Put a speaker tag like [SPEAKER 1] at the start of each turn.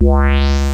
[SPEAKER 1] Wow.